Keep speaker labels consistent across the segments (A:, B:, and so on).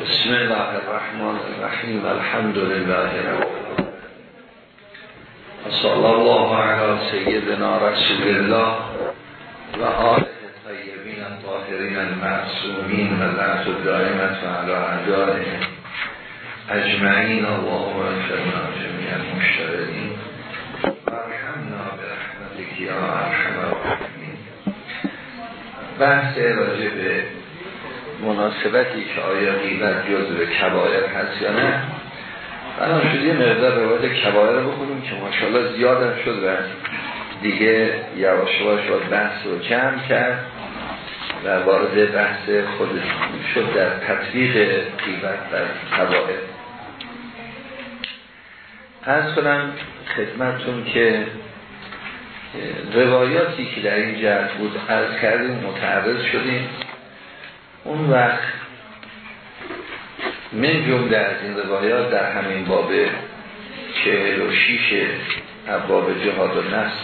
A: بسم الله الرحمن الرحیم الحمد لله رب الله علی سیدنا رسول الله و آله طیبین الطاهرین المعصومین و لعنت الدائمت و علی اجمعین اللهم اغفرنا جميع المشتغلین و بحث راجع به مناسبتی که آیا غیبت جزء کبایر هست یا نه. الان شد یه مقدار روایت کبایر بخونیم که ماشاءالله زیاد شد و دیگه یواش یواش بحث رو جمع کرد و وارد بحث خود شد در تطبیق غیبت در کبایر. پس کنم خدمتتون که روایاتی که در این جهت بود عرض کردیم متعرض شدیم. اون وقت من جمله از این روایات در همین باب چهل و شیش باب جهاد و نفس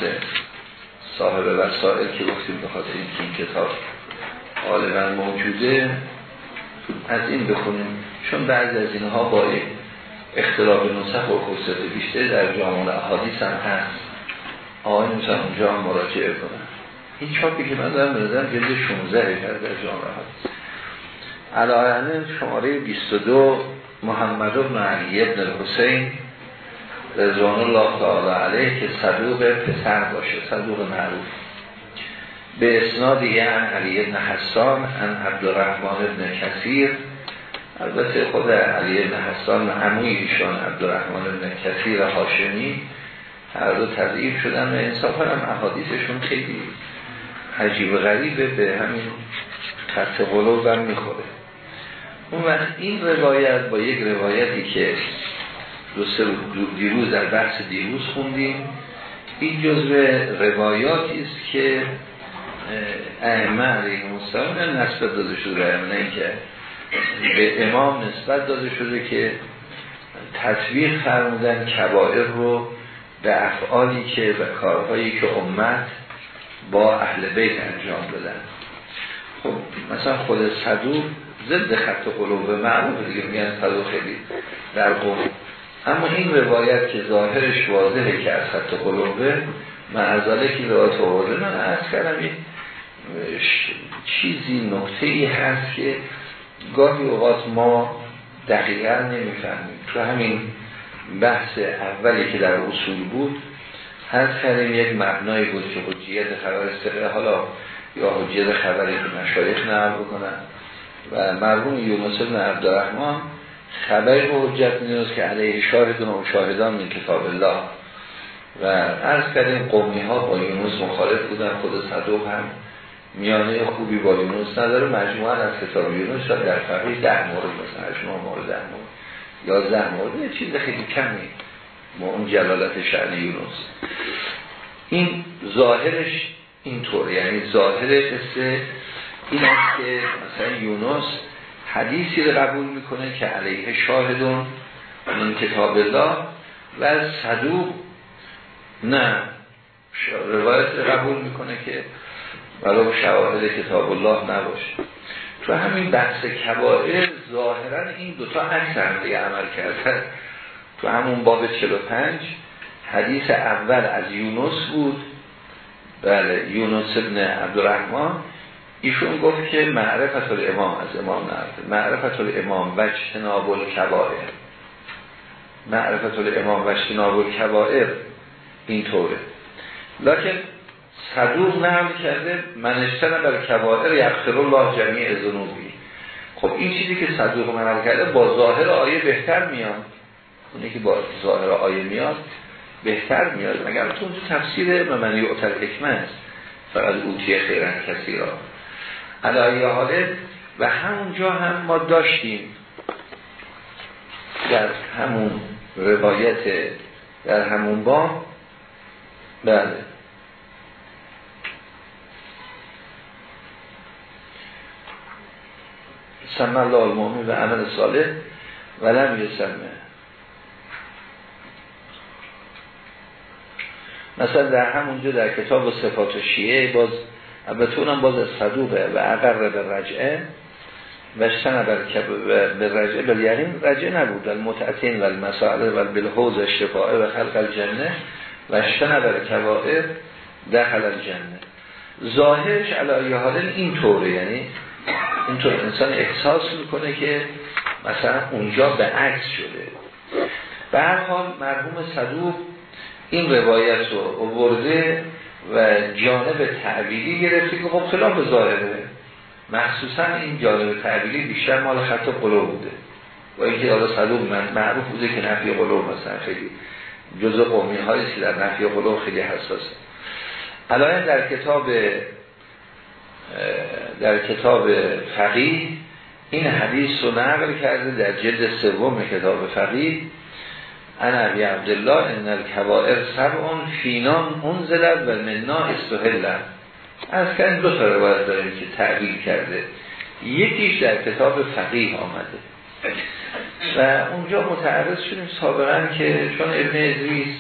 A: صاحب وسائل که گفتیم بخاطر این کتاب غالبا موجوده از این بخونیم. چون بعضی از اینها با اختلاف نسخ و خصوصیت بیشتر در جامعه احادیث هم هست. آقای می‌تونم اونجا هم مراجعه کنم این چاپی که من دارم بردم جلد 16 کرد در جامعه احادیث علایانه شماره 22 محمد ابن علی ابن الحسین رضوان الله تعالی علیه که صدوق پسر باشه صدوق معروف. به اسنادی عن علی ابن حسان عن عبدالرحمن ابن کثیر. البته خود علی ابن حسان عموی ایشان عبدالرحمن ابن کثیر هاشمی هر دو تضعیف شدن و انصافا هم احادیثشون خیلی عجیب و غریبه به همین خط قلوب هم می‌خوره. اون وقت این روایت با یک روایتی که دو سه دیروز در بحث دیروز خوندیم این جزء روایاتی است که ائمه علیه السلام نسبت داده شده اینکه به امام نسبت داده شده که تطبیق فرمودن کبائر رو به افعالی که و کارهایی که امت با اهل بیت انجام دادن. خب مثلا خود صدوق ضد خط قلوب معروف دیگه میگن صدوق خیلی در قوم. اما این روایت که ظاهرش واضحه که از خط قلوبه معذاله که روایت آورده من از کردم این چیزی نکته ای هست که گاهی اوقات ما دقیقا نمی‌فهمیم. تو همین بحث اولی که در اصول بود هر کردیم یک مبنایی بود که حجیت خبر استقره حالا یا حجیت خبری که مشایخ نقل بکنن. و مرحوم یونس بن عبدالرحمن خبری به حجت نیست که علیه شاهدون و شاهدان من کتاب الله. و عرض کردیم قومی ها با یونس مخالف بودن. خود صدوق هم میانه خوبی با یونس نداره. مجموعا از کتاب یونس در فقیه ده مورد مثلا اجماع مورد ده مورد. یازده مورد چیز خیلی کمی با اون جلالت شعن یونس. این ظاهرش اینطور یعنی ظاهر قصه این است که مثلا یونس حدیثی رو قبول می‌کنه که علیه شاهدون من کتاب الله و صدوق نه. روایت قبول می‌کنه که ولو شواهد کتاب الله نباشه. تو همین بحث کبائر ظاهرا این دوتا هم دیگه عمل کردن. تو همون باب 45 حدیث اول از یونس بود. بله یونس ابن عبدالرحمن. ایشون گفت که معرفت الامام از امام نرده معرفت الامام و اجتناب الکبائر. معرفت الامام و اجتناب الکبائر اینطوره. لکن صدوق نقل کرده منشتن بر کبائر یغفر الله جمیع ذنوبی. خب این چیزی که صدوق نقل کرده با ظاهر آیه بهتر میاد. اونی که با ظاهر آیه میاد بهتر میاد. مگر تو تفسیر من یعتر حکمه است. فقط اوتی خیرن کسی را. علایه حاله و همونجا هم ما داشتیم. در همون روایت در همون با بله. سمه الله المؤمن و عمل صالح ولم یسمه. مثلا در همونجا در کتاب صفات شیعه باز البته اونم باز صدوقه و اقر به رجعه و بر به رجعه بل یقین رجعه نبود. المتعتین و المسائل و بالحوز اشتفاعه و خلق الجنه و بر کبائر دخل الجنه. ظاهرش علایه حال این طوره یعنی اینطور انسان احساس می‌کنه که مثلا اونجا به عکس شده. به حال مرحوم صدوق این روایت رو آورده و جانب تعبیری گرفته که خب خلاف ظاهره. مخصوصا این جانب تعبیری بیشتر مال خط قلوب بوده. و اینکه حالا صدوق من معروف بوده که نفی قلوب مثلا خیلی جزء قومی هایی که در نفی قلوب خیلی حساسه. الان در کتاب در کتاب فقیه این حدیث رو نقل کرده در جلد سوم کتاب فقیه. انا عبی عبدالله ان الكبائر سبعون فینان انزلت و منا استحلت از کن دو تا روایت داریم که تعبیل کرده. یکیش در کتاب فقیه آمده. و اونجا متعرض شدیم سابقا که چون ابن ادریس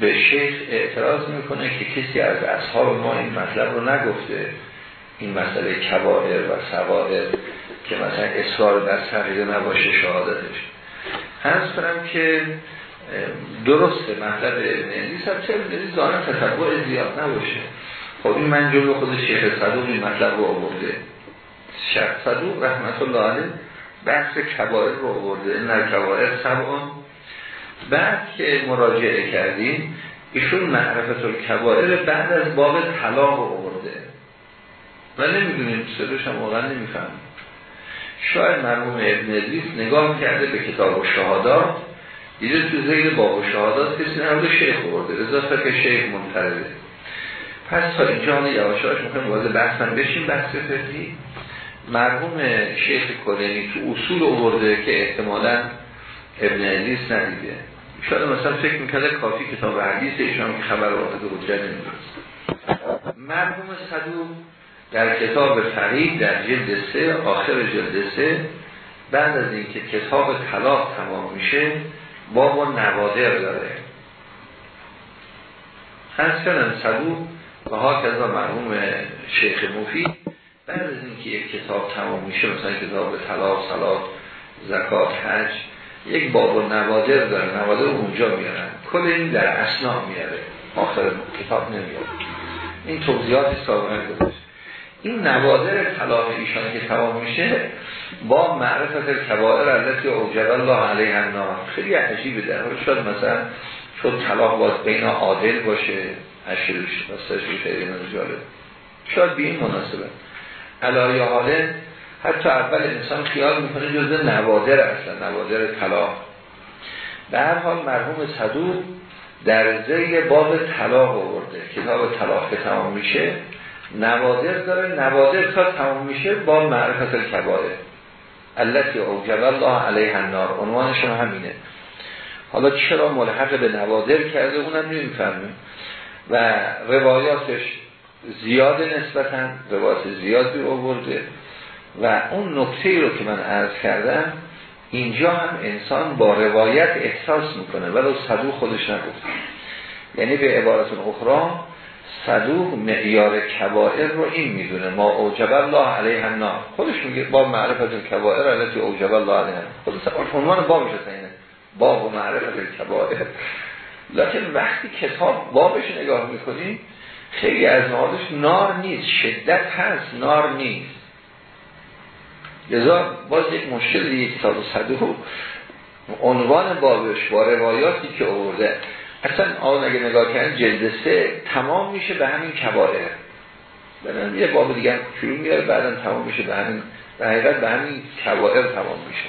A: به شیخ اعتراض می‌کنه که کسی از اصحاب ما این مطلب رو نگفته. این مسئله کبائر و سوائر که مثلا اصرار در سقیده نباشه شهادتش. هست کنم که درسته مطلب ادریس هم چه ابن دارن تطبع زیاد نباشه؟ خب این من جلو خود شیخ صدوق این مطلب رو آورده. شیخ صدوق رحمت الله علیه بحث کبائر رو آورده. این کبائر سبعان بعد که مراجعه کردیم ایشون معرفت الکبائر بعد از باب طلاق آورده. و نمی‌دونیم سرش هم واقعا نمیفهم شاید مرموم ابن ادریس نگاه کرده به کتاب و شهادات دیده تو زیر باب و شهادات کسی نبوده شیخ آورده. رضا که شیخ منفرده پس تا اینجا حالا یواشاش می‌خوایم وارد بحثم بشیم بحث فقهی. مرحوم شیخ کلینی تو اصول آورده که احتمالا ابن عزیز ندیده. شاید مثلا فکر می‌کرده کافی کتاب حدیث ایشان که خبر وارد حجت نمی‌دونست مرحوم صدوق در کتاب فرید در جلد سه آخر جلد سه بعد از اینکه کتاب طلاق تمام میشه باب و نوادر داره. هست کنم صدوق و ها کذا مرحوم شیخ مفید بعد از اینکه یک کتاب تمام میشه مثلا کتاب طلاق صلات زکات حج یک باب و نوادر داره. نوادر اونجا میارن. کل این در اسنا میاره. آخر کتاب نمیاره. این توضیحات سابقا گذاشت. این نوادر طلاق ایشان که تمام میشه با معرفت کبائر علتی اوجب الله علیه النار. خیلی عجیبه. در حال شاید مثلا چون طلاق باز بین عادل باشه اشرش راستش خیلی جالب. شاید به این مناسبه. علایه حاله حتی اول انسان خیال می‌کنه جزء نوادر اصلا نوادر طلاق به هر حال مرحوم صدوق در زیر باب طلاق آورده. کتاب طلاق که تمام میشه. نوادر داره. نوادر تا تمام میشه با معرفت الکبائر. التي اوجب الله علیه النار. عنوانشون همینه. حالا چرا ملحق به نوادر کرده؟ اونم نمی‌فهمه و روایاتش زیاد نسبتا روایات زیادی آورده. و اون نکته رو که من عرض کردم اینجا هم انسان با روایت احساس می‌کنه ولو صدوق خودش نگفت. یعنی به عبارت اخرى صدوق معیار کبائر رو این می‌دونه ما اوجب الله علیه النار. خودش میگه با معرفت کبائر علتی اوجب الله علیه خود عنوان بابش اینه. باب و معرفت کبائر. لیکن وقتی کتاب بابش نگاه می‌کنیم خیلی از نهادش نار نیست شدت هست نار نیست. لذا باز یک مشکل یک صدوق. عنوان بابش با روایاتی که آورده اصلا آن اگه نگاه کردن جلد سه تمام میشه به همین کبائر بعدن یه باب دیگر شروع میاره بعدا تمام میشه به همین به حقیقت به همین کبائر تمام میشه.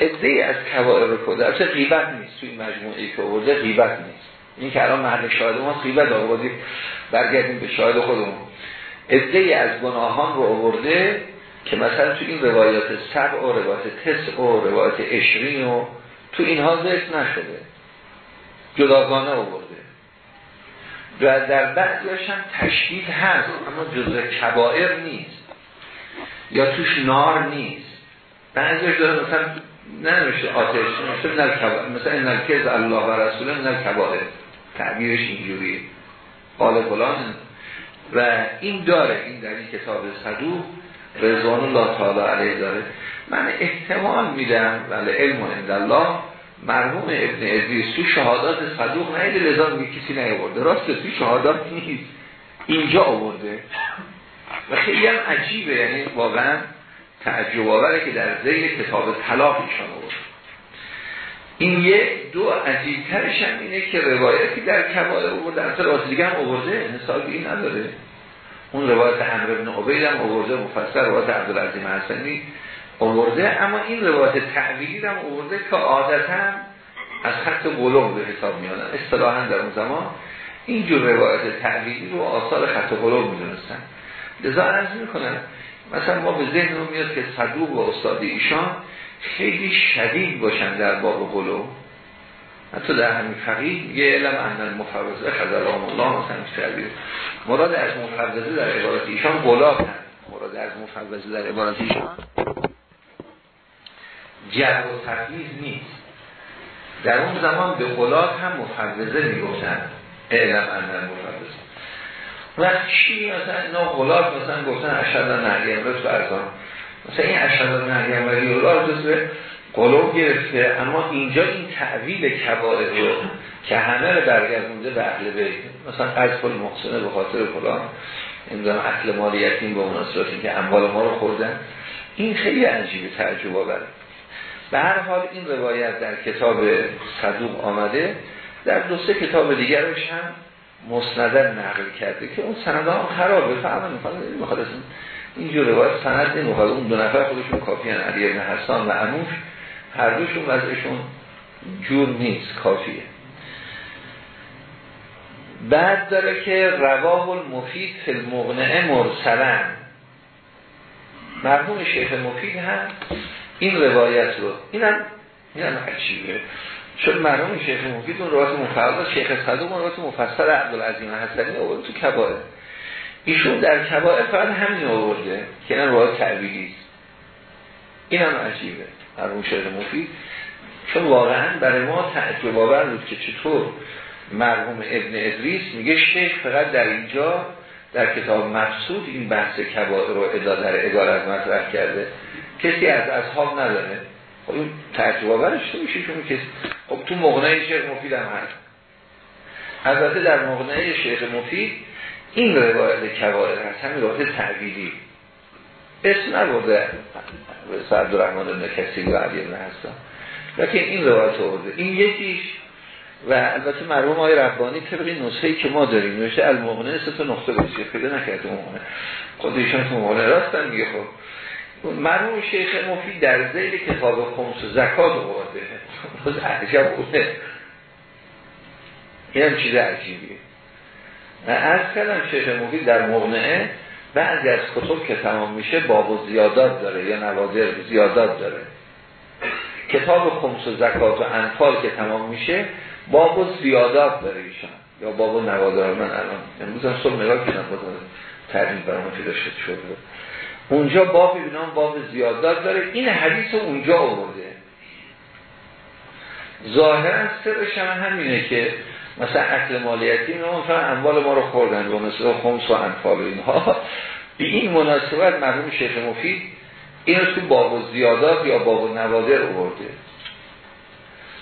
A: ادهی از کبائر رو کده اصلا غیبت نیست توی مجموعه که آورده غیبت نیست. این که الان محل شاهد ما غیبت آوردیم برگردیم به شاهد خودمون. ادهی از گناهان رو آورده که مثلا تو این روایات سبع و روایات تس و روایات اشرین و تو اینها ذکر نشده. جداگانه آورده. و در بعضیش هم تشدید هست اما جزء کبائر نیست. یا توش نار نیست. بعضیش داره مثلا نمیشه آتش مثلا مثلا این الله و رسوله کبائر. تعبیرش اینجوری قال فلان. و این داره این در این کتاب صدوق رضوان الله تعالی علیه داره. من احتمال میدم ولی علم عند الله مرحوم ابن ادریس تو شهادات صدوق نیده لذا میگه کسی نیورده راست تو شهادات نیست. اینجا آورده. و خیلی هم عجیبه. یعنی واقعا تعجب آوره که در زیر کتاب طلاق ایشان آورده. این یه دو عجیبترش هم اینه که روایتی در کبائر آورده. اصلا راست دیگه هم آورده. حسابی این نداره. اون روایت امر ابن عبید هم آورده. مفسر روایت عبدالعظیم حسنی آورده اما این روایت تعبیری هم آورده که عادتا از خط بلوغ به حساب میادن اصطلاحا در اون زمان اینجور روایت تعبیری رو آثار خط بلوغ می‌دونستن. لذا عرض می‌کنن مثلا ما به ذهن میاد که صدوق و استاد ایشان خیلی شدید باشن در باب بلوغ. حتی در همین فقیه یه علم اندن مفوضه خضرام الله مثلا مراد از مفوضه در عبارت ایشان هم مراد از مفوضه در عبارت ایشان. جر و تفیز نیست. در اون زمان به غلاب هم مفوضه می‌گفتن. علم اندن مفوضه. و چی مثلا اینا غلاب مثلا گفتن اشد نرگم رس و ارزان مثلا این اشد نرگم ولی الله جزو قلوب گرفته اما اینجا این تعویل کباره رو که همه رو برگردونده به اهل بیت. مثلا قذف المحسنه به خاطر فلان نمی‌دونم اکل مالیتین با مناسبت که اموال ما رو خوردن. این خیلی عجیبه تعجب آوره به هر حال این روایت در کتاب صدوق آمده در دو سه کتاب دیگرش هم مسندن نقل کرده که اون سند هم خرابه. فهم می‌خواد اینجور روایت سند نمی‌خواد اون دو نفر خودشون کافی هن. علی ابن حسان و انوش. هر دوشون وضعشون جور نیست. کافیه. بعد داره که رواه المفید فی المغنعه مرسلن. مرحوم شیخ مفید هم این روایت رو. اینم اینم عجیبه چون مرحوم شیخ مفید اون روایت مفرد شیخ صدوق اون روایت مفسر عبدالعظیم حسنی آورده تو کبائر. ایشون در کبائر فقط همین آورده که این روایت تعبیری اینم عجیبه. مرحوم شیخ مفید. چون واقعا برای ما تعجب آور بود که چطور مرحوم ابن ادریس میگه شیخ فقط در اینجا در کتاب مقصود این بحث کبائر رو ادا در ادارت مطرح کرده. کسی از اصحاب نداره. خب این تعجب آورش تو میشه؟ چون کسی خب تو مغنه شیخ مفید هم هست. البته در مغنه شیخ مفید این روایت کبائر هست. همین روایت تعبیری اسم نبرده. سعد الرحمن بن کسی و علی ابن حسن. لیکن این روایت آورده. این یکیش. و البته مرحوم های ربانی طبق نسخه‌ای که ما داریم نوشته المغنه سه تا نقطه بسید پیدا نکرده مغنه خود ایشان تو مغنه راستن میگه خب. مرحوم شیخ مفید در زیل کتاب خمس و زکات آورده. باز عجب بوده. این هم چیز عجیبیه. از کلم شیخ مفید در مغنه بعضی از کتب که تمام میشه باب و زیادات داره یا نوادر زیادات داره. کتاب خمس و زکات و انفال که تمام میشه باب و زیادات داره ایشان. یا باب و نوادر. من الان امروز هم صبح نگاه کنم با ترمیم برام پیدا شد شده اونجا باب بینام باب زیادات داره. این حدیث اونجا آورده. ظاهرا سرش هم همینه که مثلا اکل مالیتی اینا اموال ما رو خوردن و مثل خمس و انفال اینها. به این مناسبت مرحوم شیخ مفید این رو تو باب و زیادات یا باب و نوادر آورده.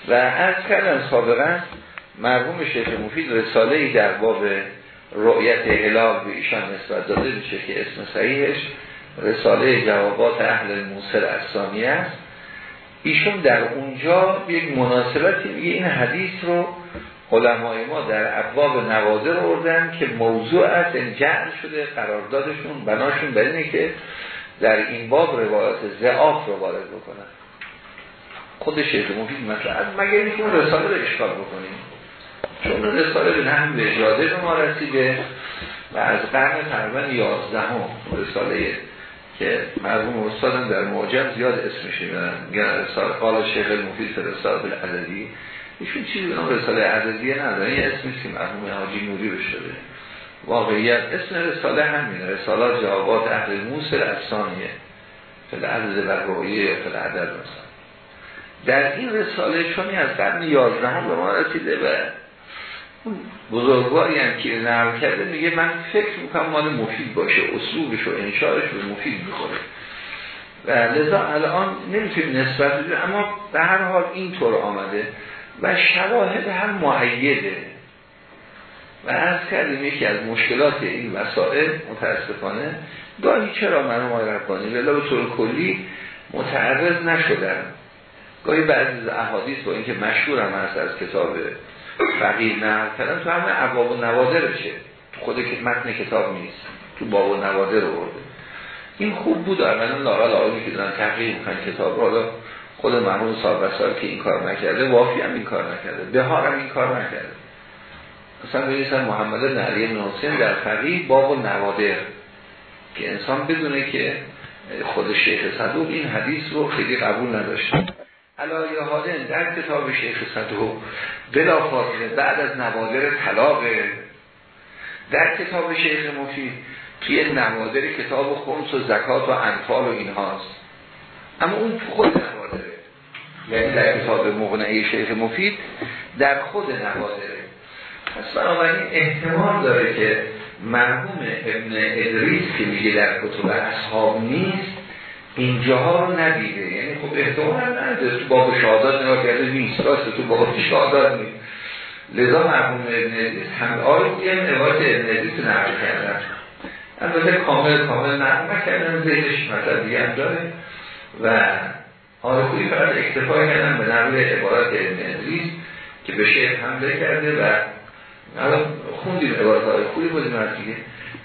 A: و از کردم سابقا مرحوم شیخ مفید رساله ای در باب رؤیت هلال به ایشان نسبت داده میشه که اسم صحیحش. رساله جوابات اهل موسر افسانی است. ایشون در اونجا یک مناسبتی میگه این حدیث رو علمای ما در ابواب نوادر آوردن که موضوع است این جعل شده قراردادشون بناشون بر اینه که در این باب روایات زعاف رو وارد بکنن. خود شیخ مفید مثلا مگر اینکه رساله رو اشکال بکنیم؟ چون رساله به اجازه به ما رسیده و از قرن تقریبا یازدهم رساله که مرحوم استادم در معجم زیاد اسمش می‌برن میگن رساله قال شیخ المفید رساله العددی. ایشون چیزی به نام رساله عددیه نداره. این اسمی که مرحوم حاجی نوری رو شده. واقعیت اسم رساله همینه. رسالات جوابات اهل موسر افسانیه فل عدد و رویه یا فل عدد مثلا. در این رساله چونی از قرن یازده هم به ما رسیده و بزرگواری هم که نقل کرده میگه من فکر می‌کنم مال مفید باشه اصولش و انشارش به مفید می‌خوره. و لذا الان نمی‌تونیم نسبت بدیم اما به هر حال اینطور آمده و شواهد هم معیده. و از کردیم یکی از مشکلات این وسائل متاسفانه گاهی چرا منو مای ربانی ولی به طور کلی متعرض نشدن. گاهی بعضی از احادیث با اینکه مشهور هم هست از کتاب فقیر نه. کردن تو همه عباب و نوادرشه تو خود که متن کتاب نیست تو باب و نوادر رو این خوب بود. اولا لاغل آقایی که دارن تحقیق می‌کنن کتاب رو خود مرحوم صاحب سال که این کار نکرده وافی هم این کار نکرده. بهار هم این کار نکرده. مثلا بنویسن محمد بن علی بن حسین در فقیه باب و نوادر. که انسان بدونه که خود شیخ صدوق این حدیث رو خیلی قبول نداشته. علایه حالن در کتاب شیخ صدوق بلا فاصله بعد از نوادر طلاق. در کتاب شیخ مفید توی نوادر کتاب خمس و زکات و انفال و اینهاست. اما اون تو خود نوادره. یعنی در کتاب مغنعی شیخ مفید در خود نوادره. پس بنابراین احتمال داره که مرحوم ابن ادریس که میگه در کتب اصحاب نیست اینجاها رو ندیده. یعنی خب احتمال نداره تو باب شهادات نگاه کرده نیست. راست تو باب شهادات نیست. لذا مرحوم ابن ادریس هم آره یه روایت ابن ادریس نقل کردن. البته کامل کامل نقل نکردن. زیدش مثلا دیگه هم داره. و خوبی فقط اکتفا کردن به نقل عبارت ابن که به شیخ حمله کرده و خوندیم عبارت آقای خویی بودیم دیگه.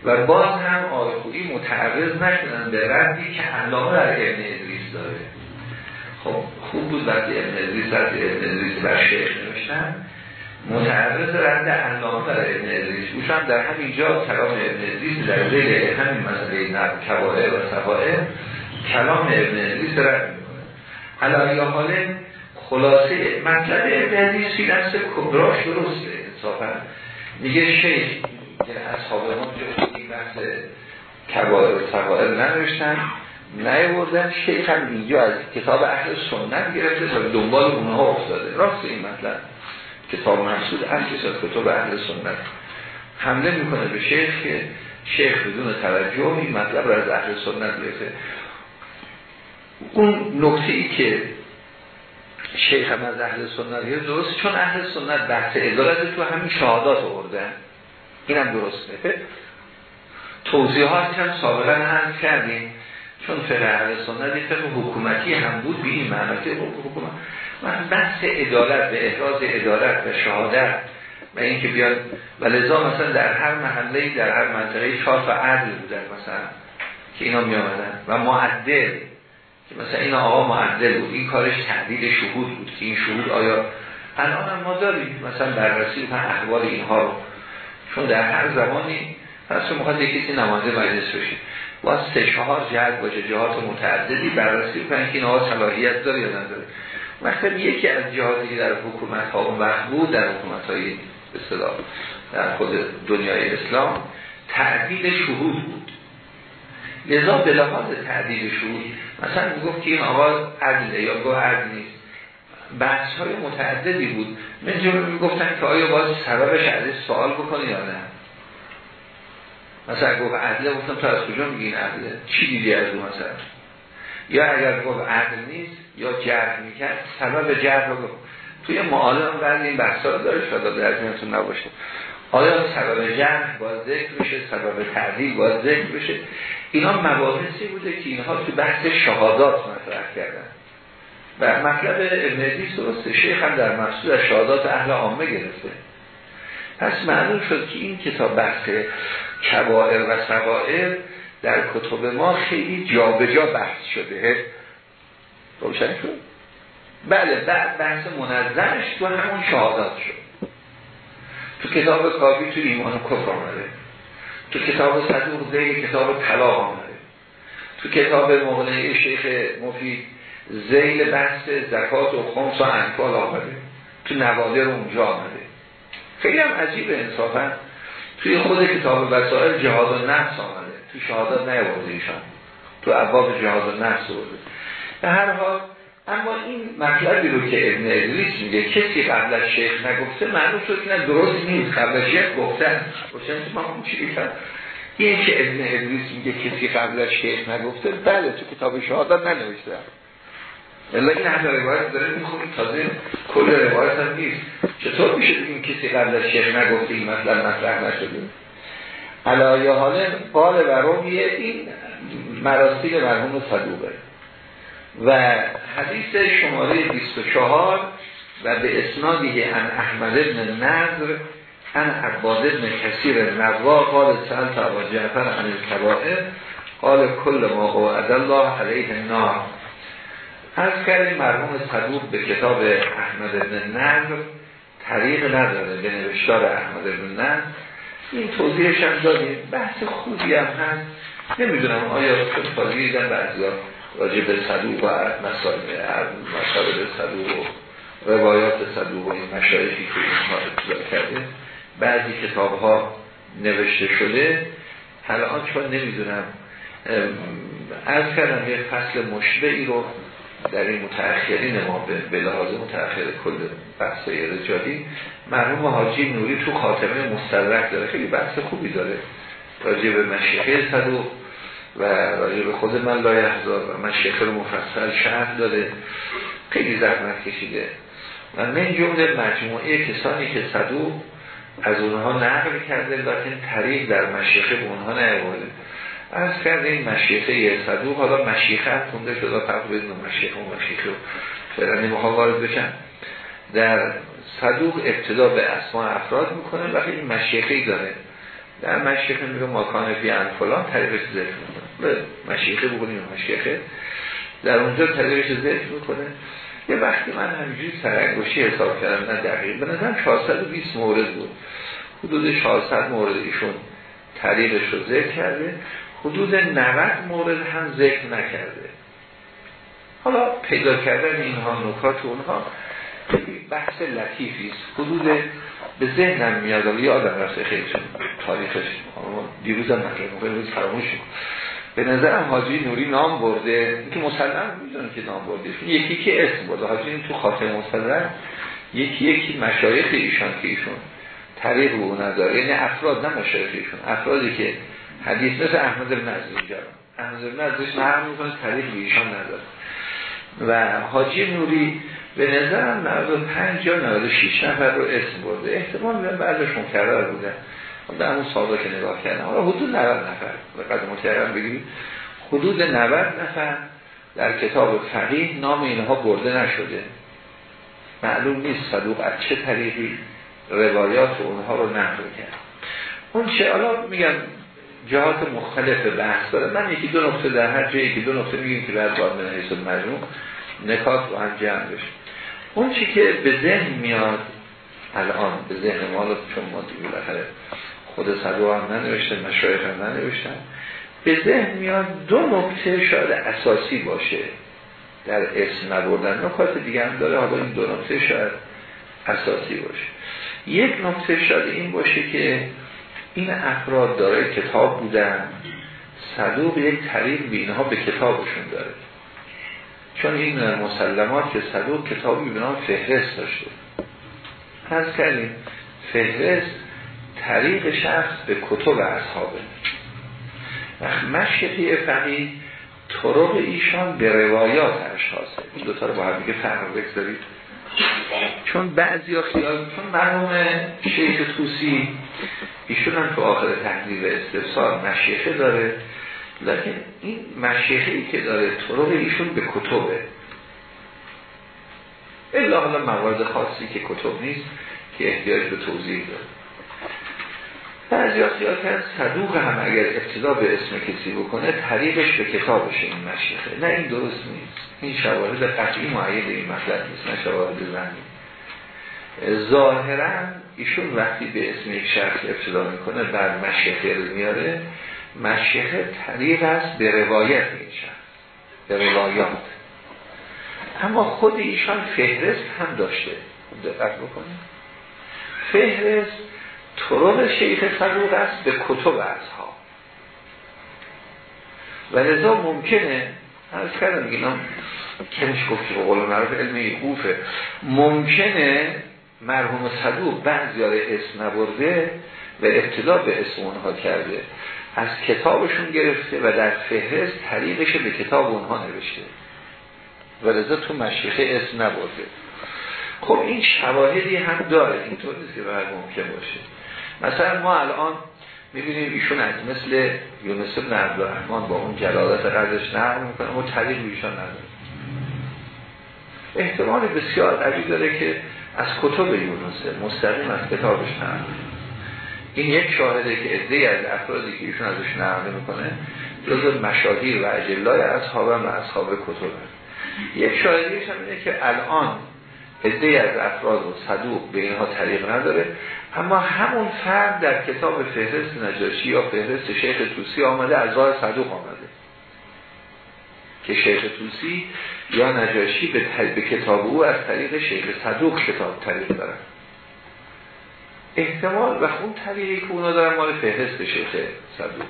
A: و باز هم آقای خویی متعرض نشدن به ردی که علامه در ابن ادریس داره. خب خوب بود وقتی ابن ادریس از ابن ادریس بر شیخ نوشتن. متعرض رد علامه در ابن ادریس. اوش هم در همین جا کلام ابن ادریس در زیر همین مسئله نب کبائر و صفائر کلام ابن ادریس رد می‌کنه. علایه حال خلاصه مطلب ابن ادریس فی کبراش درسته. انصافا میگه شیخ که اصحاب ما این بحث و صغائر ننوشتن نیوردن شیخ هم اینجا از کتاب اهل سنت گرفته تا دنبال اونها افتاده. راست این مطلب. کتاب محسود از کتاب اهل سنت. حمله می‌کنه به شیخ که شیخ بدون توجه این مطلب رو از اهل سنت گرفته. اون نکته ای که شیخ هم از اهل سنت درست چون اهل سنت بحث ادالت تو همین شهادات آوردن. این هم درسته. توضیحات هم سابقا هم کردیم چون فقه اهل سنت فقه حکومتی هم بود به این معنی حکومت من بحث ادالت به احراز ادالت و شهادت و اینکه بیاد و لذا مثلا در هر محله در هر منطقه چهار و عدل بودن مثلا که اینا می آمدن و معدل که مثلا این آقا معدل بود این کارش تعدیل شهود بود که این شهود آیا الان ما داریم؟ مثلا بررسی کنن احوال اینها رو. چون در هر زمانی پس می‌خواد کسی نمازه مجلس بشه. با سه چهار جهت باشه جهات متعددی بررسی کنن که اینها صلاحیت داره یا نداره. مثلا یکی از جهاتی در حکومت ها اون وقت بود در حکومت های اصطلاح در خود دنیای اسلام تعدیل شهود بود. لذا به لحاظ تعدیل شهود مثلا می‌گفت که این آقا عدله یا گاه عدل نیست. بحث های متعددی بود. من جمعه می‌گفتن که آیا باز سببش ازش سوال بکنی یا نه؟ مثلا گفت عدله گفتم تو از کجا میگی این عدله چی دیدی از اون مثلا؟ یا اگر گفت عدل نیست یا جرح می‌کرد سبب جرح رو توی معالم بعد این بحث ها داره شده در ازمینتون نباشه. آیا سبب جرح باید ذکر بشه سبب تعدیل باید ذکر بشه اینا مباحثی بوده که اینها تو بحث شهادات مطرح کردن. و مطلب ابن عدیس درسته شیخ هم در مقصود از شهادات اهل عامه گرفته. پس معلوم شد که این کتاب بحث کبائر و سوائر در کتب ما خیلی جابجا جا بحث شده. روشن شد؟ بله بعد بحث منظمش تو همون شهادات شد. تو کتاب کافی تو ایمان و کفر آمده. تو کتاب صدوق زیر کتاب طلاق آمده. تو کتاب مغنه شیخ مفید زیل بحث زکات و خمس و انفال آمده. تو نوادر اونجا آمده. خیلی هم عجیب انصافا. توی خود کتاب وسائل جهاد و نفس آمده. تو شهادات نیورده ایشان. تو عباب جهاد و نفس آورده. به هر حال اما این مطلبی رو که ابن ادریس میگه کسی قبل از شیخ نگفته معلوم شد که درست نیست. قبل از شیخ گفتن روشن ما هم چی این که ابن ادریس میگه کسی قبل از شیخ نگفته بله تو کتاب شهادت ننوشته الا این همه روایت داره می‌خونیم تازه کل روایت هم نیست. چطور میشه این کسی قبل از شیخ نگفته این مثلا مطرح نشده؟ علایه حاله قال و رومیه این مراسیل مرحوم صدوقه. و حدیث شماره 24 و به اسنادی ان احمد ابن نظر ان عباد ابن کثیر نوا قال سألت ابا جعفر عن الكبائر قال کل ما قوعد الله علیه النار. از کردیم مرحوم صدوق به کتاب احمد ابن نظر طریق نداره به نوشتار احمد ابن نظر این توضیحش هم دادیم. بحث خوبی هم هست. نمی‌دونم آیا توضیح دیدن بعضی راجع به صدوق و مسائل صدوق و روایات صدوق و این مشایخی که اینها اطلاع کرده. بعضی کتاب ها نوشته شده. الان چون نمی‌دونم از کردم یه فصل مشبعی رو در این متأخرین ما به لحاظ متأخر کل بحث رجالی مرحوم حاجی نوری تو خاتمه مستدرک داره خیلی بحث خوبی داره. راجع به مشیخه صدوق و راجع به خود من لایحضار و مشیخه رو مفصل شهر داره. خیلی زحمت کشیده. و من جمله مجموعه کسانی که صدوق از اونها نقل کرده لیکن طریق در مشیخه به اونها نیورده از کرده این مشیخه صدوق حالا مشیخه هم خونده شده فرق بدون مشیخه و مشیخه فعلا نمی‌خوام وارد بشن در صدوق ابتدا به اسماء افراد می‌کنه و این مشیخه داره. در مشیخه میگه ماکان فی فلان طریقش ذکر می‌کنه؟ به مشیخه بکنیم مشیخه. در اونجا طریقش ذکر می‌کنه؟ یه وقتی من همینجوری سرنگوشی حساب کردم نه دقیق. به نظرم 420 مورد بود. حدود 400 مورد ایشون طریقش رو ذکر کرده. حدود 90 مورد هم ذکر نکرده. حالا پیدا کردن اینها نکات اونها بحث لطیفی است. حدود به ذهنم میاد. ولی یادم رفته خیلی تاریخش دیروز هم مطلب روز فراموش به نظرم حاجی نوری نام برده. که مسلم می‌دونه که نام برده. یکی که اسم برده. حاجی تو خاطر مسلم یکی یکی مشایخ ایشان که ایشون طریق رو نداره یعنی افراد نه مشایخ ایشون افرادی که حدیث مثل احمد بن عزیز اینجا. احمد بن عزیز نقل می‌کنه طریق به ایشان نداره. و حاجی نوری به نظرم 95 یا 96 نفر رو اسم برده. احتمال میدن بعدش مکرر بوده. در اون سابقه که نگاه کردم. حالا حدود 90 نفر. به قدر مکررم بگیریم حدود 90 نفر در کتاب فقیه نام اینها برده نشده. معلوم نیست صدوق از چه طریقی روایات اونها رو نقل کرد. اون چه حالا میگم جهات مختلف بحث داره. من یکی دو نقطه در هر جایی که دو نقطه میگیم که بعد باید من حیث مجموع نکات رو هم جمع بشه. اون چی که به ذهن میاد الان به ذهن ما چون ما دیگه خود صدو هم ننوشته مشایخ هم ننوشتن به ذهن میاد دو نکته شاید اساسی باشه در اسم نبردن. نکات دیگه هم داره حالا این دو نکته شاید اساسی باشه. یک نکته شاید این باشه که این افراد داره کتاب بودن صدوق یک طریق به اینها به کتابشون داره. چون این مسلمات که صدوق کتابی به نام فهرست داشته. از کردیم فهرست طریق شخص به کتب اصحابه. مشقی فقیه طرق ایشان به روایات اشخاصه. این دوتا رو با هم دیگه فرق بگذارید چون بعضی ها خیال چون مرحوم شیخ توسی ایشون هم تو آخر تحلیل استفسار مشیخه داره لیکن این مشیخه که داره طرق ایشون به کتبه. الا حالا موارد خاصی که کتب نیست که احتیاج به توضیح داره. بعضی کرد صدوق هم اگر ابتدا به اسم کسی بکنه طریقش به کتابش این مشیخه. نه این درست نیست. این شواهد قطعی معید این مطلب نیست نه شواهد زنی. ظاهرا ایشون وقتی به اسم یک شخص ابتدا می‌کنه بعد مشیخه رو میاره مشیخه طریق است به روایت شخص به روایات. اما خود ایشان فهرست هم داشته. دقت بکنید. فهرست طرق شیخ صدوق است به کتب اصحاب و لذا ممکنه از کردم اینا کمش گفت به قول معروف علم ممکنه مرحوم صدوق بعضی اسم نبرده و ابتدا به اسم اونها کرده. از کتابشون گرفته و در فهرست طریقش به کتاب اونها نوشته. و رضا تو مشیخه اسم نبرده. خب این شواهدی هم داره. اینطور نیست که ممکن باشه. مثلا ما الان می‌بینیم ایشون از مثل یونس بن عبدالرحمن با اون جلالت قدرش نقل می‌کنه. اما طریق ایشون نداره. احتمال بسیار قوی داره که از کتب یونسه مستقیم از کتابش نقل این یک شاهده که ادهی از افرادی که ایشون ازش نقل می‌کنه جز مشاهیر و اجلای اصحاب و اصحاب کتب یک شاهدیش هم اینه که الان ادهی از افراد و صدوق به اینها طریق نداره اما همون فرد در کتاب فهرست نجاشی یا فهرست شیخ توسی آمده از راه صدوق آمده. که شیخ توسی یا نجاشی به, به کتاب او از طریق شیخ صدوق کتاب طریق دارن. احتمال و اون طریقی که اونا دارن مال فهرست شیخ صدوق.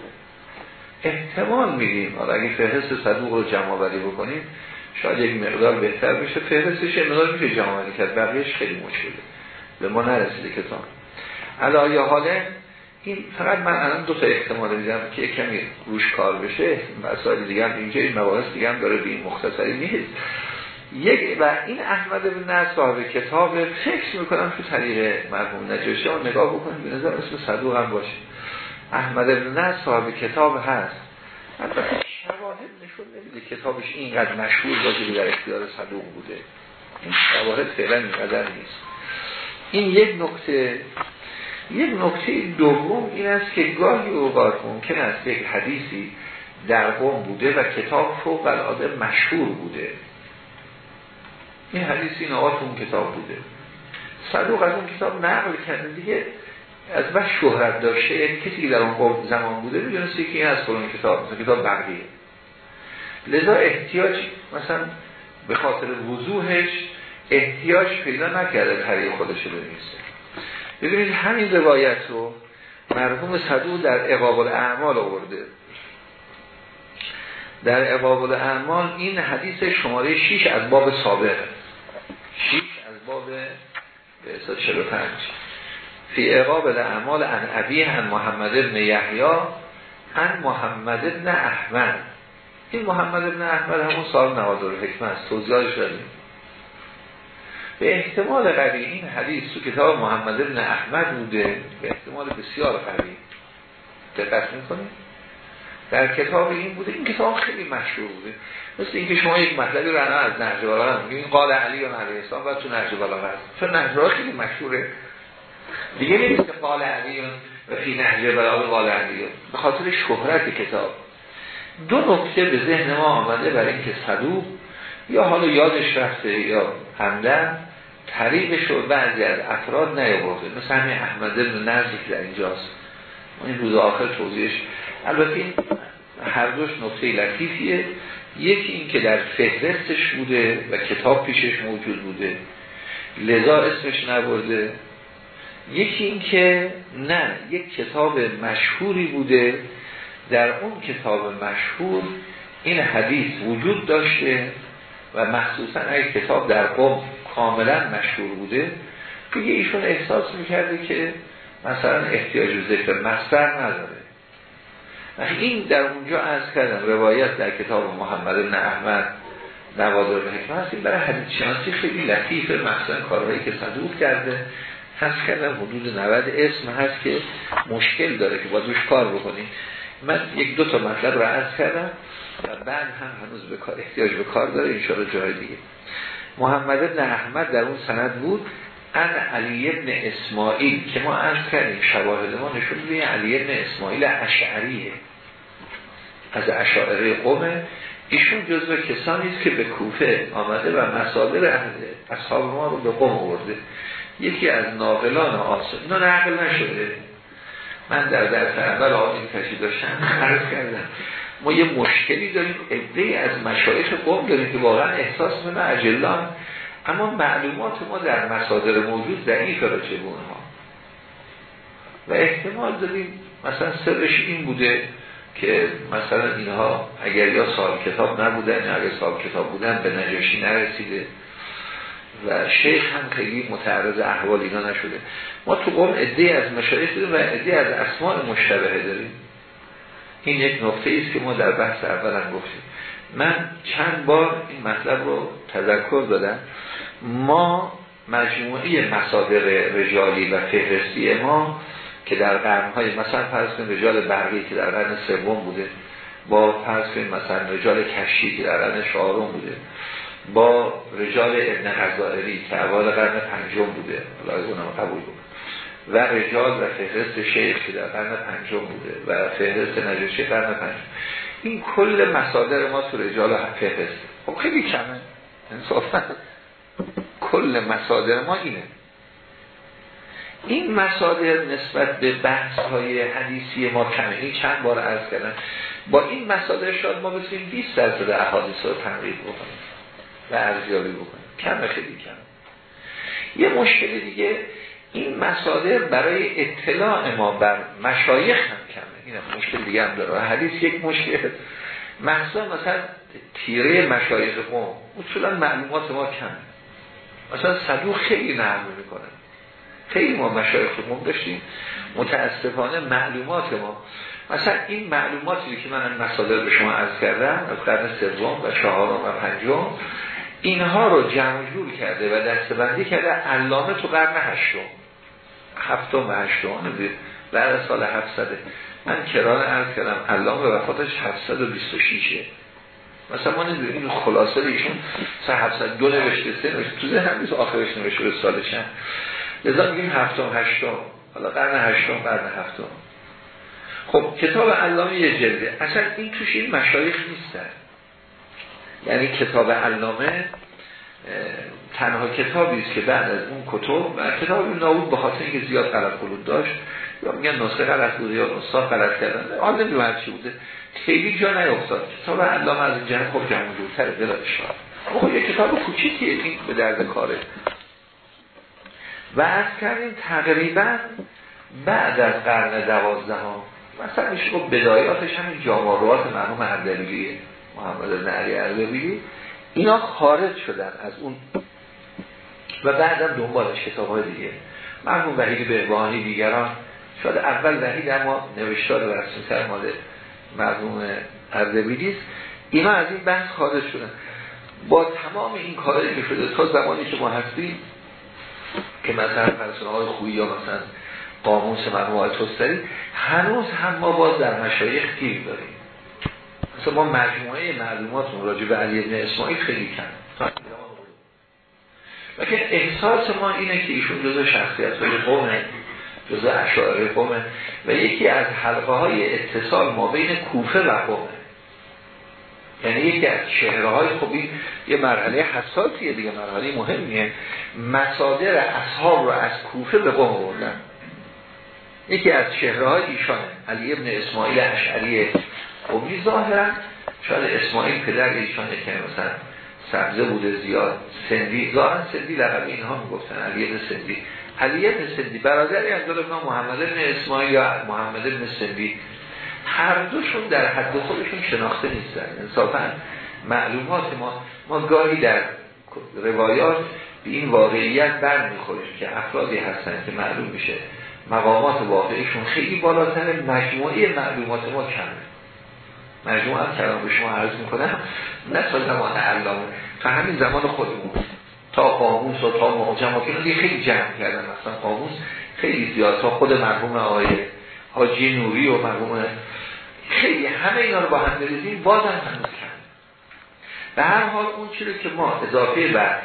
A: احتمال میدیم. حالا اگه فهرست صدوق رو جمع بری بکنیم شاید یک مقدار بهتر بشه. فهرستش مقدار میشه جمع بری کرد. بقیهش خیلی مشکله. به ما نرسیده کتاب. علایه حاله این فقط من الان دو تا احتمال میدم که کمی روش کار بشه مسائل دیگه هم اینجا این مباحث دیگه هم داره به این مختصری نیست یک و این احمد بن نصر صاحب کتاب فکر می‌کنم تو طریق مرحوم نجاشی رو نگاه بکنیم به نظر اسم صدوق هم باشه. احمد بن نصر صاحب کتاب هست. البته شواهد نشون نمیده کتابش اینقدر مشهور باشه در اختیار صدوق بوده. این شواهد فعلا اینقدر نیست. این یک نکته یک نکته دوم این است که گاهی اوقات ممکن است یک حدیثی در قوم بوده و کتاب فوق العاده مشهور بوده. این حدیثی نوات اون کتاب بوده. صدوق از اون کتاب نقل کرده دیگه از بس شهرت داشته یعنی کسی که در اون زمان بوده می‌دونسته که این از فلان کتاب مثلا کتاب بقیه. لذا احتیاج مثلا به خاطر وضوحش احتیاج پیدا نکرده طریق خودش رو بنویسه. ببینید همین روایت رو مرحوم صدوق در اقابل اعمال آورده. در اقابل اعمال این حدیث شماره 6 از باب سابق. 6 از باب به حساب 45 فی اقابل اعمال ان ابی ان محمد ابن یحیی ان محمد ابن احمد. این محمد ابن احمد همون سال نوادر حکمه است. توضیحاتش داریم. به احتمال قوی این حدیث تو کتاب محمد ابن احمد بوده به احتمال بسیار قوی. دقت می‌کنید؟ در کتاب این بوده. این کتاب خیلی مشهور بوده. مثل اینکه شما یک مطلبی رو از نهج بلاغه این قال علی و علیه السلام و تو نهج بلاغه هست. چون نهج خیلی مشهوره. دیگه نیست که قال علی و فی نهج بلاغه قال علی. به خاطر شهرت کتاب. دو نکته به ذهن ما آمده برای اینکه صدوق یا حالا یادش رفته یا همدن طریقش رو بعضی از افراد نیاورده. مثل همین احمد بن نرزی که در اینجاست. این روز آخر توضیحش البته این هر دوش نقطه لطیفیه. یکی این که در فهرستش بوده و کتاب پیشش موجود بوده. لذا اسمش نبرده. یکی این که نه یک کتاب مشهوری بوده. در اون کتاب مشهور این حدیث وجود داشته و مخصوصا اگه کتاب در قوم کاملا مشهور بوده دیگه ایشون احساس می‌کرده که مثلا احتیاج ذکر مصدر نداره. این در اونجا از کردم روایت در کتاب محمد بن احمد نوادر حکمه هست برای حدیث شناسی خیلی لطیفه مثلا کارهایی که صدوق کرده. هست کردم حدود 90 اسم هست که مشکل داره که با دوش کار بکنیم. من یک دو تا مطلب رو عرض کردم و بعد هم هنوز به کار احتیاج به کار داره انشاءالله جای دیگه. محمد ابن احمد در اون سند بود ان علی ابن اسماعیل که ما عرض کردیم شواهد ما نشون میده علی ابن اسماعیل اشعریه. از اشاعره قومه ایشون جزو کسانی است که به کوفه آمده و مصادر اهل اصحاب ما رو به قوم آورده. یکی از ناقلان آسان اینا نقل نشده. من در درس اول آقای کشی داشتم عرض کردم. ما یه مشکلی داریم عده از مشایخ قوم داریم که واقعا احساس من اجلان اما معلومات ما در مصادر موجود ضعیف راجع به اونها. و احتمال داریم مثلا سرش این بوده که مثلا اینها اگر یا سال کتاب نبودن یا اگر سال کتاب بودن به نجاشی نرسیده. و شیخ هم خیلی متعرض احوال اینا نشده. ما تو قوم ادهی از مشایخ داریم و ادهی از اسماء مشتبه داریم. این یک نقطه است که ما در بحث اولا گفتیم. من چند بار این مطلب رو تذکر دادم. ما مجموعه مصادر رجالی و فهرستی ما که در قرنهای مثلا فرض رجال برقی که در قرن سوم بوده با فرض مثلا رجال کشی که در قرن چهارم بوده با رجال ابن غزائری که اول قرن پنجم بوده اونم قبول بود و رجال و فهرست شیخ که در قرن پنجم بوده و فهرست نجاشی قرن پنجم. این کل مصادر ما تو رجال فهرست. خب خیلی کمه. انصافا. کل مصادر ما اینه. این مصادر نسبت به بحث های حدیثی ما کمه. این چند بار عرض کردن با این مصادر شاید ما بتونیم 20 درصد احادیث رو تنقیب بکنیم و ارزیابی بکنیم. کمه خیلی کم یه مشکل دیگه این مصادر برای اطلاع ما بر مشایخ هم کمه. این مشکل دیگه هم داره. حدیث یک مشکل. محضا مثلا تیره مشایخ قوم. اصولا معلومات ما کمه. مثلا صدوق خیلی نرم می‌کنه. خیلی ما مشایخ قوم داشتیم. متاسفانه معلومات ما. مثلا این معلوماتی که من مصادر به شما عرض کردم از قرن سوم و چهارم و پنجم اینها رو جمع جور کرده و دستبندی کرده علامه تو قرن هشتم. هفتم و هشتم نمید بعد سال 700 من کران عرض کردم علامه وفاتش 726 مثلا ما نمی‌دونیم این خلاصه ایشون سه 702 نوشته سه نوشته. تو ذهن نیست آخرش نوشته به سال چند لذا میگیم هفتم هشتم. حالا قرن هشتم قرن هفتم. خب کتاب علامه یه جلده. اصلا این توش این مشایخ نیستن. یعنی کتاب علامه تنها کتابی است که بعد از اون کتب و کتاب نابود به خاطر اینکه زیاد غلط داشت یا میگن نسخه غلط بوده یا نسخه غلط کردن آن نمی‌دونم هر چی بوده خیلی جا نیفتاد کتاب علامه از این جهت خب جمع جورتره بلا اشکال. خب یه کتاب کوچیکیه این به درد کاره. و از کردیم تقریبا بعد از قرن دوازده ها مثلا میشه خب بدایاتش همین جاماروات مرحوم اردبیلیه محمد بن علی اینا خارج شدن از اون و بعدم دنبالش کتاب های دیگه. مرحوم وحید بهبانی دیگران شاید اول وحید اما نوشتار و رسمیتر مال مرحوم اردبیلی است. اینا از این بحث خارج شدن. با تمام این کارهایی که شده تا زمانی که ما هستیم که مثلا فرسانه های خویی یا مثلا قاموس مرحوم توستری هنوز هم ما باز در مشایخ گیر داریم. مثلا ما مجموعه معلومات راجع به علی ابن اسماعیل خیلی کم. لیکن احساس ما اینه که ایشون جزء شخصیت های قومه جزء اشعار قومه و یکی از حلقه های اتصال ما بین کوفه و قومه. یعنی یکی از چهره های خوبی یه مرحله حساسیه دیگه مرحله مهمیه. مصادر اصحاب رو از کوفه به قوم بردن یکی از چهره های ایشانه علی ابن اسماعیل اشعری قومی ظاهرا شاید اسماعیل پدر ایشانه که مثلا سبزه بوده زیاد سندی ظاهرا سندی لقب اینها می‌گفتن علی ابن سندی. علی ابن سندی برادری از دول محمد ابن اسماعیل یا محمد ابن سندی. هر دوشون در حد خودشون شناخته نیستن. انصافا معلومات ما ما گاهی در روایات به این واقعیت بر می‌خوریم که افرادی هستن که معلوم میشه مقامات واقعیشون خیلی بالاتر مجموعه معلومات ما کمه. مجموعه هم کلام به شما عرض می‌کنم. نه تا زمان علامه تا همین زمان خودمون. تا قاموس و تا معجم که خیلی جمع کردن مثلا قاموس. خیلی زیاد تا خود مرحوم آقای حاجی نوری و مرحوم خیلی همه اینا رو با هم بریزیم بازم هنوز کم. به هر حال اون چیزی که ما اضافه بر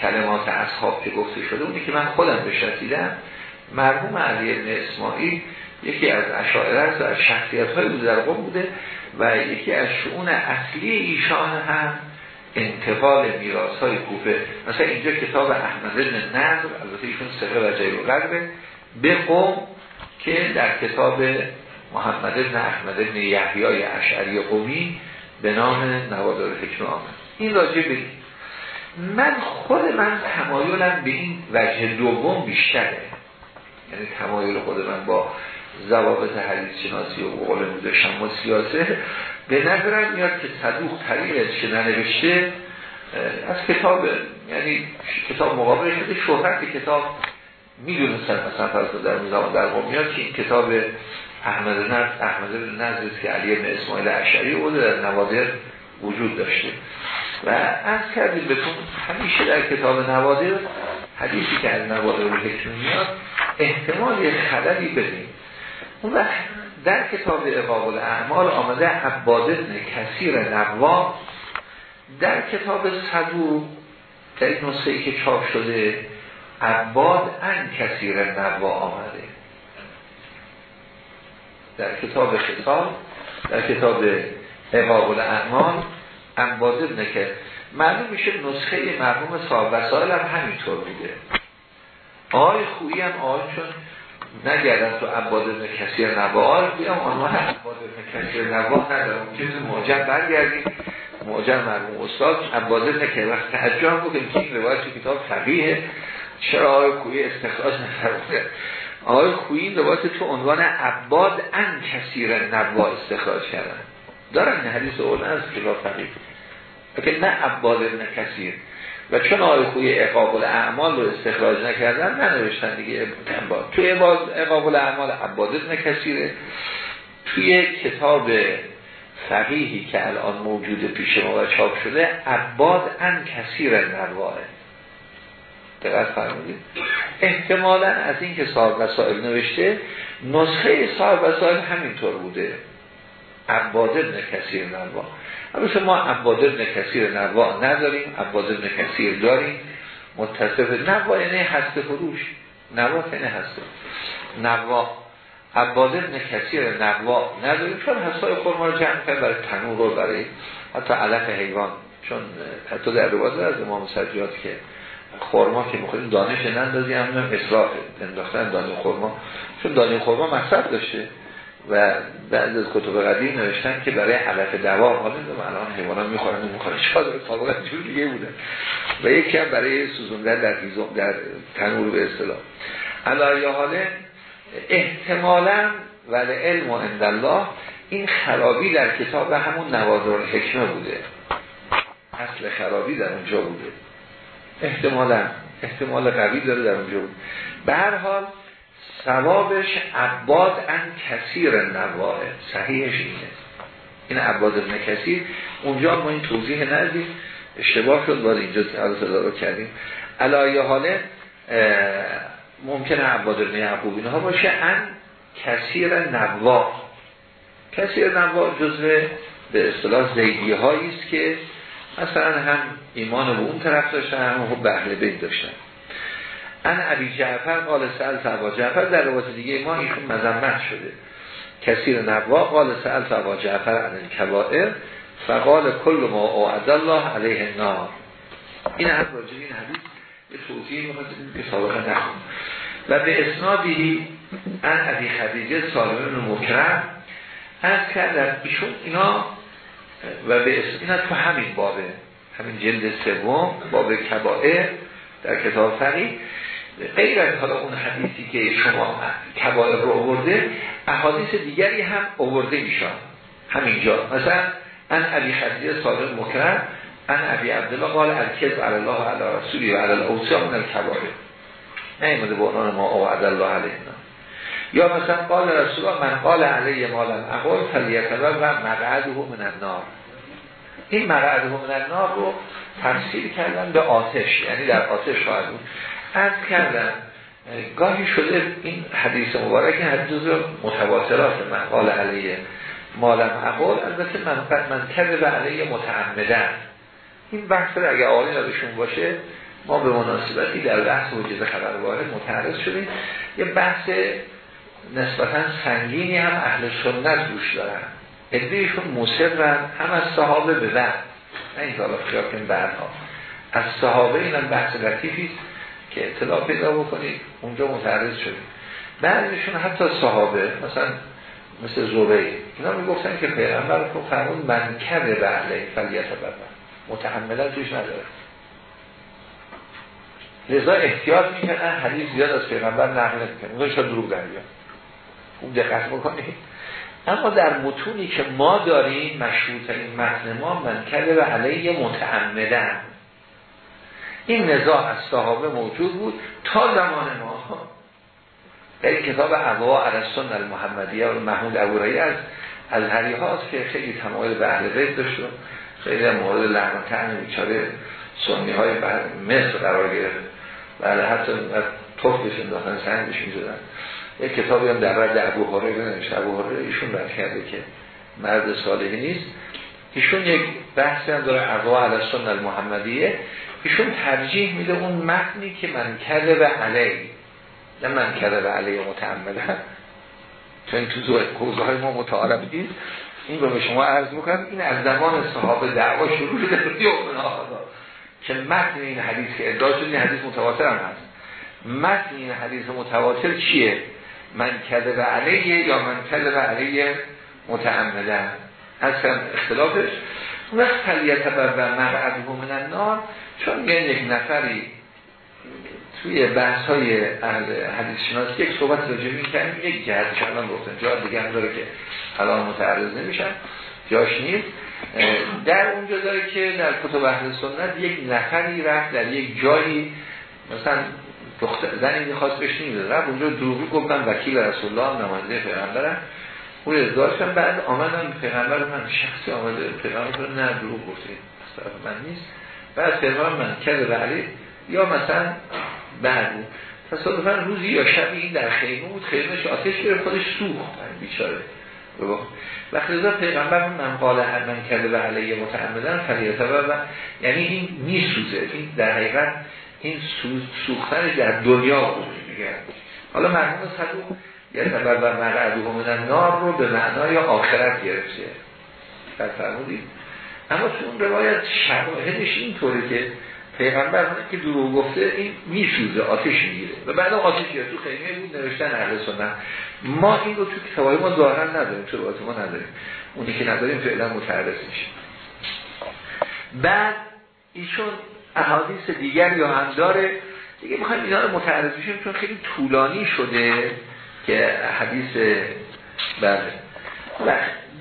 A: کلمات اصحاب که گفته شده اونی که من خودم بشتیدم مرحوم علی ابن اسماعیل یکی از اشاعره است و از شخصیت های بوده در قوم بوده. و یکی از شعون اصلی ایشان هم انتقال میراث های کوفه. مثلا اینجا کتاب احمد بن نظر البته ایشون سقه و جای غربه به قوم که در کتاب محمد بن احمد بن یحیای اشعری قومی به نام نوادار حکم آمد این راجع به من خود من تمایلم به این وجه دوم بیشتره. یعنی تمایل خود من با ضوابط حدیث شناسی و قول میداشتم و سیاسه به نظرم میاد که صدوق طریقش که ننوشته از کتاب یعنی کتاب مقابل شده شهرت کتاب می‌دونستن مثلا فرض در نظام در میاد که این کتاب احمد نرد احمد نرد که علی بن اسماعیل اشعری او در نوادر وجود داشته. و از کردیم بهتون همیشه در کتاب نوادر حدیثی که از نوادر رو میاد احتمال خللی بدیم اون در کتاب اقاب الاعمال آمده عباد ابن کثیر نوا در کتاب صدور در این نسخه که چاپ شده عباد ان کثیر نوا آمده. در کتاب خطاب در کتاب اقاب الاعمال عباد ابن که معلوم میشه نسخه مرحوم صاحب وسائل هم همینطور بوده. آقای خویی هم آقای چون نگردن تو عباد ابن کثیر نوا بیام آنها عباد ابن کثیر نوا ندارم. که موجب برگردیم موجب مرموم استاد عباد ابن که وقت تعجب بکنیم که این روایت تو کتاب فقیه چرا آقای خویی استخراج نفرموده؟ آقای خویی این روایت تو عنوان عباد ان کثیر نوا استخراج کردن. دارن این حدیث اول از کتاب فقیه نه عباد ابن کثیر. و چون آقای خوی اقاب الاعمال رو استخراج نکردن ننوشتن دیگه انباد توی اقاب الاعمال عباد ابن کثیره. توی کتاب فقیهی که الان موجود پیش ما و چاپ شده عباد ان کثیر نرواه دقت فرمودید؟ احتمالا از این که صاحب وسائل نوشته نسخه صاحب وسائل همینطور بوده. عباد ابن کثیر نرواه البته ما عباد ابن کثیر نوا نداریم عباد ابن کثیر داریم. متصف نوا یعنی هسته فروش. نوا یعنی هسته. نوا. عباد ابن کثیر نوا نداریم چون هستای خورما رو جمع کرد برای تنور رو برای حتی علف حیوان. چون حتی در روایت از امام سجاد که خورما که می‌خوایم دانش نندازی هم اصلاف انداختن دانه خورما چون دانه خورما مصرف داشته. و بعض از کتب قدیم نوشتن که برای علف دوا حالا الان حیوانات می‌خورن نمی‌خورن. شاید سابقا جور دیگه بوده. و یکی هم برای سوزوندن در در تنور به اصطلاح. علایه حاله احتمالا ولی علم و الله این خرابی در کتاب همون نوادر حکمه بوده. اصل خرابی در اونجا بوده. احتمالا احتمال قوی داره در اونجا بود به هر حال ثوابش عباد ان کثیر نواه صحیحش اینه. این عباد ابن کثیر. اونجا ما این توضیح ندیم. اشتباه شد باید اینجا رو کردیم. علایه حاله ممکنه عباد ابن یعقوب اینها باشه. ان کثیر نواه کثیر نواه جزء به اصطلاح زیدی است که مثلا هم ایمان به اون طرف داشتن هم به اهل داشتن. ان عبی جعفر قال سأل سعبا جعفر در روایت دیگه ما ایشون مذمت شده. کثیر نبوا قال سأل سعبا جعفر عن الكبائر فقال کل ما اوعد الله علیه النار. این هم راجع این حدیث به توضیح می‌خواستیم که سابقه نخون و به اسنادی ان عبی خدیجه سالمون مکرم از کردن ایشون اینا و به اینا تو همین بابه همین جلد سوم باب کبائر در کتاب فقیه. غیر از حالا اون حدیثی که شما کبائر رو آورده احادیث دیگری هم آورده ایشان. همینجا. مثلا ان علی خدیجه صادق مکرم ان عبی عبدالله قال الکذب علی الله علی رسولی و علی الاوصیا من الکبائر. نیمده به عنوان ما او الله علینا یا مثلا قال رسول من قال علی مالم اقول فلیتبر و مقعده من النار. این مقعده من النار رو تفسیر کردن به آتش یعنی در آتش خواهد بود. از کردن گاهی شده این حدیث مبارک حدیث متواترات من قال علیه مالم اقول البته من من به علیه متعمدن. این بحث رو اگه آقای یادشون باشه ما به مناسبتی در بحث وجود خبر وارد متعرض شدیم. یه بحث نسبتا سنگینی هم اهل سنت روش دارن. ادبیشون مصرن هم از صحابه به بعد. نه این خیال کنیم بعدها. از صحابه این هم بحث لطیفی. که اطلاع پیدا بکنید اونجا متعرض شدید. بعضیشون حتی صحابه مثلا مثل زوبه اینا می‌گفتن که پیغمبر رو فرمون من کرده به اهله فلیت ببن متحملا توش نداره. لذا احتیاط می‌کنن حدیث زیاد از پیغمبر نقل نمی‌کنه اونجا شاید دروغ در بیان خوب دقت بکنید. اما در متونی که ما داریم مشروط این متن ما من کرده و علیه متعمدن این نزاع از صحابه موجود بود تا زمان ما. در کتاب اقوا عرستان المحمدیه و محمود ابورایی از از هری هاست که خیلی تمایل به اهل بیت داشت و خیلی مورد لعنتن بیچاره سنی های مصر قرار گرفت. بله حتی توفش انداختن سنگش می‌زدن. یک کتابی هم در رد ابو هریره ایشون رد کرده که مرد صالحی نیست. ایشون یک بحثی هم داره اقوا علی المحمدیه ایشون ترجیح میده اون متنی که من به علی نه من به علی متعمده چون تو کوزه های ما متعارف نیست این رو به شما عرض می‌کنم این از زمان صحابه دعوا شروع شده که متن این حدیث که ادعا شد این حدیث متواتر هم هست. متن این حدیث متواتر چیه؟ من کرده به علیه یا من کرده به علیه متعمدن؟ اصلا اختلافش. وقت تلیت بر مرعبه من النار چون یه یک نفری توی بحث های حدیث شناسی یک صحبت راجع می‌کنیم یک جهتش الان گفتن جا دیگه هم داره که الان متعرض نمیشن جاش نیست. در اونجا داره که در کتب اهل سنت یک نفری رفت در یک جایی مثلا دختر زنی خواست بهش نمیده رفت اونجا دروغی گفتن وکیل رسول الله نماینده پیغمبرم اون ازدواجم بعد آمدن پیغمبر من شخصی آمده پیغمبر نه دروغ گفته از من نیست. بعد پیغمبر من کرده به یا مثلا بعد تصادفا روزی یا شبی این در خیمه بود. خیمهش آتش گرفت خودش سوخت. بیچاره. وقتی رضا پیغمبر من قال من کرده به علیه متعمدن فلیته و یعنی این میسوزه. این در حقیقت این سوختن در دنیا بود. میگه. حالا مرحوم صدوق یه سبب و مرعدو من نار رو به معنای آخرت گرفته. فرمودید. اما تو اون روایت شواهدش اینطوره که پیغمبر که دروغ گفته این میسوزه آتش می‌گیره. و بعد آتش گیره تو خیمه بود نوشتن اهل سنت. ما این رو تو کتابای ما ظاهرا نداریم تو روایت ما نداریم. اونی که نداریم فعلا متعرض میشه. بعد ایشون احادیث دیگر یا هم داره دیگه می‌خوایم اینا رو متعرض بشیم چون خیلی طولانی شده. که حدیث بله. و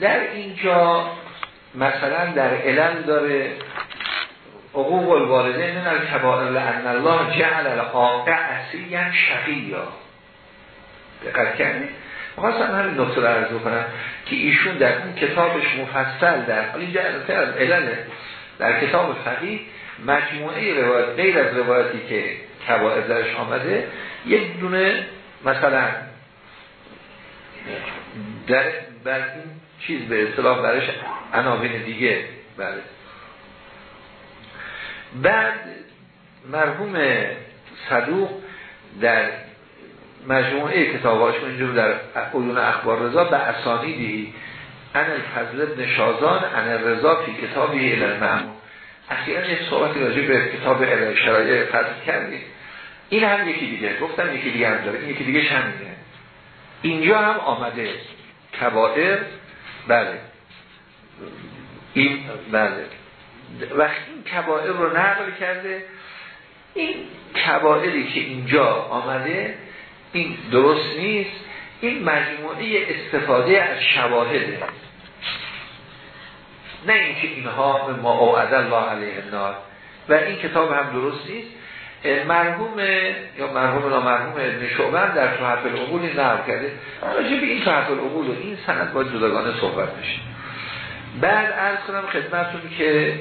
A: در اینجا مثلا در علم داره حقوق الوالدین من الکبائر لان الله جعل الواقع اصیلا شقیا. دقت کردید می‌خواستم همین نکته رو عرض کنم که ایشون در این کتابش مفصل در اینجا از علل در کتاب فقیه مجموعه روایت غیر از روایتی که کبائر درش آمده یک دونه مثلا در بر این چیز به اصطلاح برش عناوین دیگه بله. بعد مرحوم صدوق در مجموعه کتاباش اینجور در علوم اخبار رضا به اسانیدی ان الفضل ابن شازان ان رضا فی کتابی المعمون اخیرا یه صحبتی راجع به کتاب شرایع فضل کردیم. این هم یکی دیگه. گفتم یکی دیگه هم داره. این یکی دیگه همینه. اینجا هم آمده کبائر. بله. این بله. وقتی این کبائر رو نقل کرده این کبائری که اینجا آمده این درست نیست. این مجموعه استفاده از شواهده نه اینکه اینها به ما الله علیه النار. و این کتاب هم درست نیست. مرحوم یا مرحوم لا مرحوم ابن شعبن در تحف العقول نقل کرده. راجع به این تحف العقول و این سند باید جداگانه صحبت بشه بعد عرض کنم خدمتون که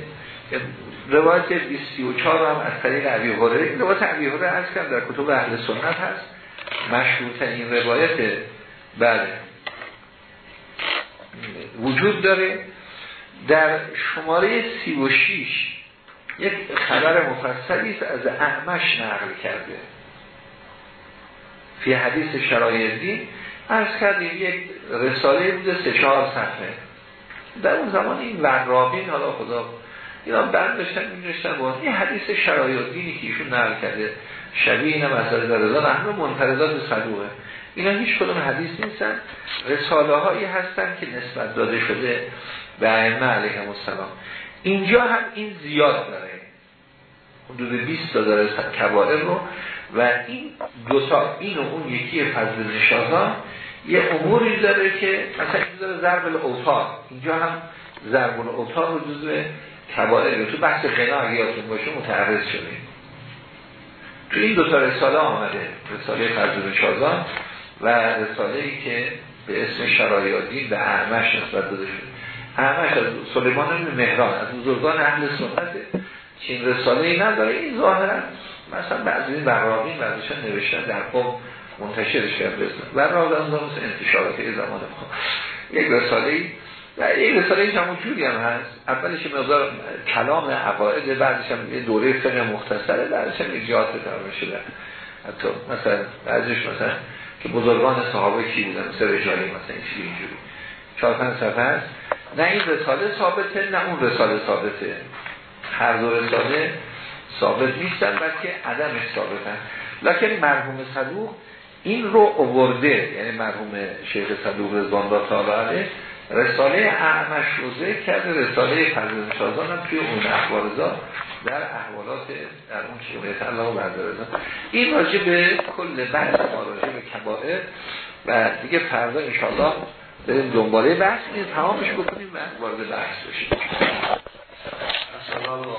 A: روایت 24 هم از طریق عبی هره این روایت عبی هره از کم در کتب اهل سنت هست. مشهورتر این روایت بله. وجود داره. در شماره 36 یک خبر مفصلی از احمش نقل کرده. فی حدیث شرایزی از کردیم یک رساله بوده سه چهار صفحه. در اون زمان این ورابین حالا خدا اینا بعد داشتن می‌نوشتن. با این حدیث شرایطی که ایشون نقل کرده. شبیه اینا مسائل در رضا همه منفردات صدوقه. اینا هیچ کدوم حدیث نیستن. رساله هایی هستن که نسبت داده شده به ائمه علیهم السلام. اینجا هم این زیاد داره. حدود 20 تا داره کبائر رو. و این دو تا این و اون یکی فضل نشازان یه اموری داره که مثلا این داره ضرب الاوتار. اینجا هم ضرب الاوتار رو جزء کبائر تو بحث غنا یادتون باشه متعرض شدیم تو این دو تا رساله آمده. رساله فرزون شازان و رساله ای که به اسم شرایادین به اعمش نسبت داده شد اعمش از سلیمان مهران از بزرگان اهل سنته که این رساله ای نداره. این ظاهرا مثلا بعضی این براقین بعضیشان نوشتن در قوم منتشرش کرد رساله براق از مثل انتشارات زمان یک رساله و یک رساله این همون جوری هم هست. اولش مقدار کلام عقاید بعدش هم یه دوره فقه مختصره بعدش هم ایجاد داره شده حتی مثلا بعضیش مثلا که بزرگان صحابه کی بودن مثل رجالی مثلا این اینجوری. چهار پنج صفحه هست. نه این رساله ثابته نه اون رساله ثابته. هر دو رساله ثابت نیستن بلکه عدمش ثابتن. لکن مرحوم صدوق این رو اوورده یعنی مرحوم شیخ صدوق رضوان الله تعالی رساله اعمش رو ذکر کرده رساله فرزند شازان هم توی اون اخبارزا در احوالات در اون شبهت الله و بردارزا این راجع به کل بحث ما راجع به کبائر و دیگه فردا انشاءالله بریم دنباله بحث این تمامش بکنیم و وارد بحث بشیم.